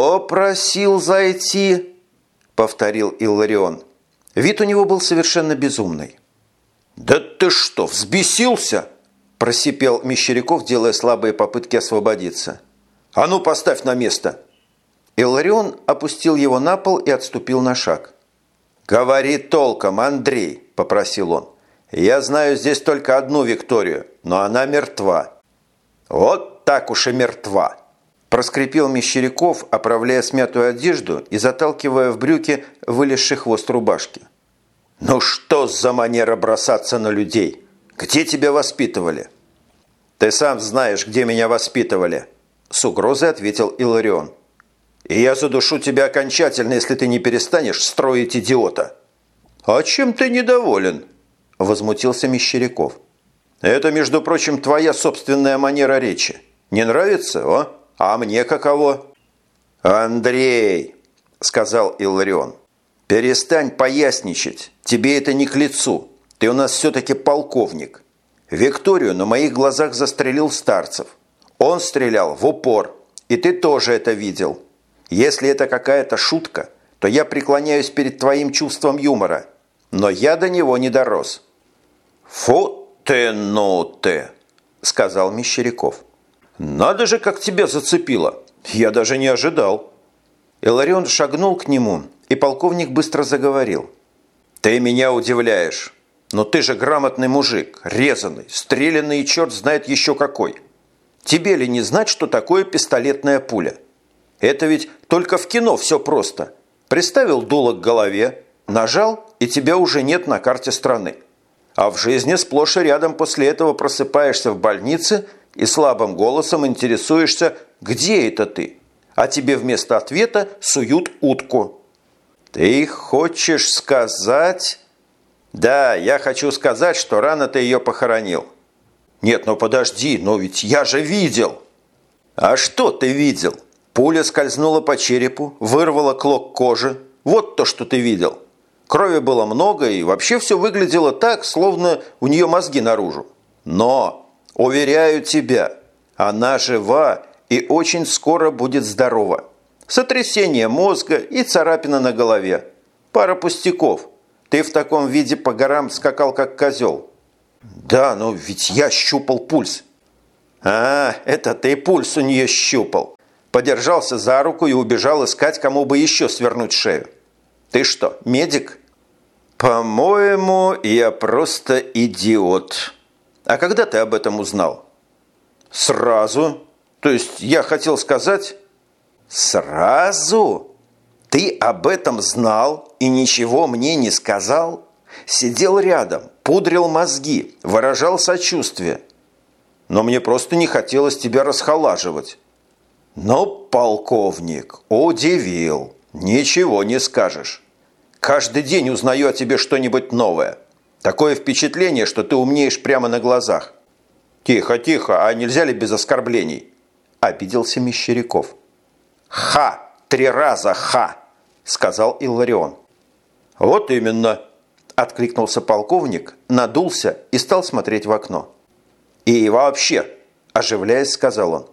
«Кто просил зайти?» – повторил Илларион. Вид у него был совершенно безумный. «Да ты что, взбесился?» – просипел Мещеряков, делая слабые попытки освободиться. «А ну, поставь на место!» Илларион опустил его на пол и отступил на шаг. «Говори толком, Андрей!» – попросил он. «Я знаю здесь только одну Викторию, но она мертва». «Вот так уж и мертва!» Проскрипел Мещеряков, оправляя смятую одежду и заталкивая в брюки вылезший хвост рубашки. «Ну что за манера бросаться на людей? Где тебя воспитывали?» «Ты сам знаешь, где меня воспитывали», – с угрозой ответил Иларион. «И я задушу тебя окончательно, если ты не перестанешь строить идиота». «А чем ты недоволен?» – возмутился Мещеряков. «Это, между прочим, твоя собственная манера речи. Не нравится, о?» А мне каково?» «Андрей!» – сказал Илларион. «Перестань поясничать. Тебе это не к лицу. Ты у нас все-таки полковник. Викторию на моих глазах застрелил Старцев. Он стрелял в упор. И ты тоже это видел. Если это какая-то шутка, то я преклоняюсь перед твоим чувством юмора. Но я до него не дорос». «Фу ты, ну ты!» – сказал Мещеряков. «Надо же, как тебя зацепило! Я даже не ожидал!» Иларион шагнул к нему, и полковник быстро заговорил. «Ты меня удивляешь! Но ты же грамотный мужик, резанный, стрелянный и черт знает еще какой! Тебе ли не знать, что такое пистолетная пуля? Это ведь только в кино все просто. Приставил дуло к голове, нажал, и тебя уже нет на карте страны. А в жизни сплошь и рядом после этого просыпаешься в больнице – и слабым голосом интересуешься, где это ты, а тебе вместо ответа суют утку. Ты хочешь сказать... Да, я хочу сказать, что рано ты ее похоронил. Нет, ну подожди, но ведь я же видел. А что ты видел? Пуля скользнула по черепу, вырвала клок кожи. Вот то, что ты видел. Крови было много, и вообще все выглядело так, словно у нее мозги наружу. Но Уверяю тебя, она жива и очень скоро будет здорова. Сотрясение мозга и царапина на голове. Пара пустяков. Ты в таком виде по горам скакал, как козел. Да, но ведь я щупал пульс. А, это ты пульс у нее щупал. Подержался за руку и убежал искать, кому бы еще свернуть шею. Ты что, медик? По-моему, я просто идиот. А когда ты об этом узнал? Сразу. То есть я хотел сказать... Сразу? Ты об этом знал и ничего мне не сказал? Сидел рядом, пудрил мозги, выражал сочувствие. Но мне просто не хотелось тебя расхолаживать. Но полковник удивил. Ничего не скажешь. Каждый день узнаю о тебе что-нибудь новое. Такое впечатление, что ты умнеешь прямо на глазах. Тихо, тихо, а нельзя ли без оскорблений? Обиделся Мещеряков. Ха! Три раза ха! Сказал Илларион. Вот именно, откликнулся полковник, надулся и стал смотреть в окно. И вообще, оживляясь, сказал он,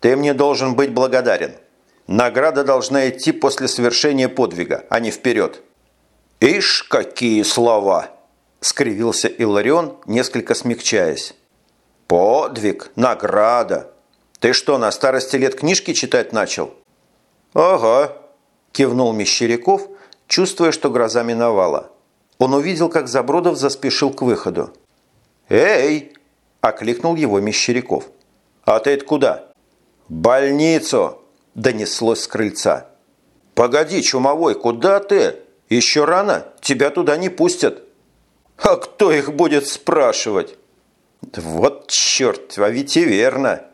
ты мне должен быть благодарен. Награда должна идти после совершения подвига, а не вперед. Ишь, какие слова! Скривился Иларион, несколько смягчаясь. «Подвиг, награда. Ты что, на старости лет книжки читать начал?» «Ага», – кивнул Мещеряков, чувствуя, что гроза миновала. Он увидел, как Забродов заспешил к выходу. «Эй!» – окликнул его Мещеряков. «А ты это куда?» «Больницу!» – донеслось с крыльца. «Погоди, чумовой, куда ты? Еще рано, тебя туда не пустят». А кто их будет спрашивать? Вот черт, а ведь и верно,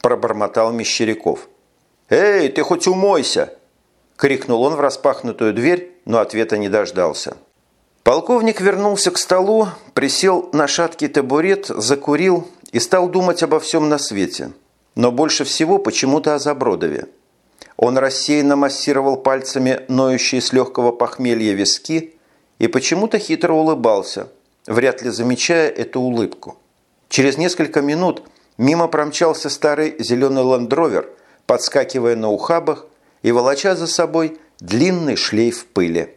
пробормотал Мещеряков. Эй, ты хоть умойся! крикнул он в распахнутую дверь, но ответа не дождался. Полковник вернулся к столу, присел на шаткий табурет, закурил и стал думать обо всем на свете, но больше всего почему-то о Забродове. Он рассеянно массировал пальцами ноющие с легкого похмелья виски и почему-то хитро улыбался, вряд ли замечая эту улыбку. Через несколько минут мимо промчался старый зеленый ландровер, подскакивая на ухабах и волоча за собой длинный шлейф пыли.